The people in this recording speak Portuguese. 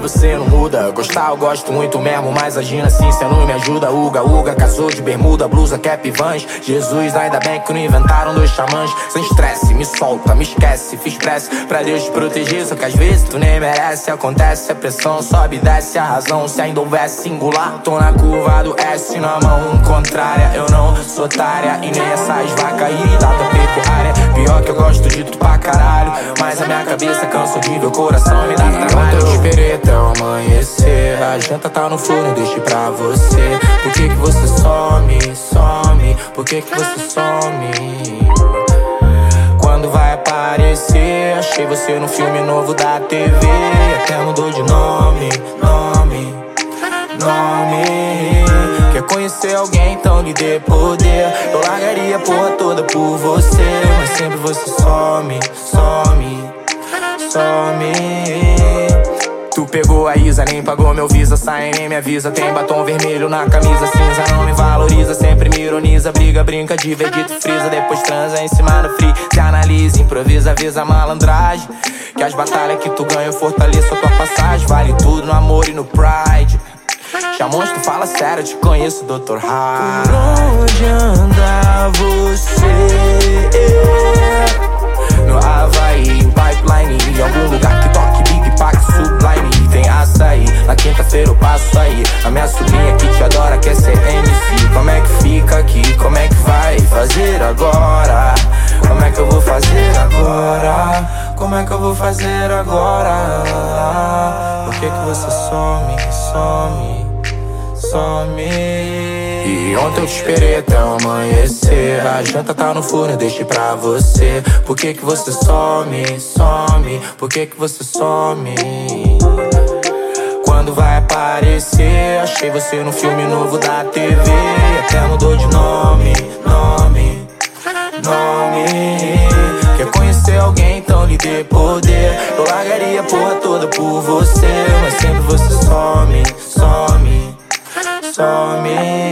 você não muda. Gostar eu gosto muito mesmo, mas agindo assim cê não me ajuda. Uga, uga, casou de bermuda, blusa, cap, vans. Jesus, ainda bem que não inventaram dois xamãs. Sem estresse, me solta, me esquece. Fiz prece pra Deus te proteger, só que às vezes tu nem merece. Acontece, a pressão sobe e desce. A razão, se ainda houvesse singular. Tô na curva do S na mão contrária. Eu não sou otária e nem essas vacas irritadas pecuária. Pior que eu gosto de tu pra caralho. Mas a minha cabeça cansa de ver o coração me dá trabalho. Amanhecer. A janta tá no forno, deixe pra você. Por que, que você some, some? Por que, que você some? Quando vai aparecer? Achei você no filme novo da TV. Até mudou de nome, nome, nome. Quer conhecer alguém, então lhe dê poder. Eu largaria a porra toda por você. Mas sempre você some, some, some. Tu pegou a Isa, nem pagou meu visa. Sai, nem me avisa. Tem batom vermelho na camisa cinza. Não me valoriza, sempre me ironiza. Briga, brinca de vedito, frisa. Depois transa em cima do free. Se analisa, improvisa, avisa malandragem. Que as batalhas que tu ganha fortaleça a tua passagem. Vale tudo no amor e no pride. Chamões, tu fala sério, eu te conheço, Dr. High. Por onde anda você? Aí. A minha sobrinha que te adora quer ser MC. Como é que fica aqui? Como é que vai fazer agora? Como é que eu vou fazer agora? Como é que eu vou fazer agora? Por que que você some, some, some? E ontem eu te esperei até o amanhecer A janta tá no forno, deixei pra você Por que que você some, some? Por que que você some? Quando vai aparecer? Achei você no filme novo da TV Até mudou de nome, nome, nome. Quer conhecer alguém, então lhe dê poder. Eu largaria a porra toda por você Mas sempre você some, some, some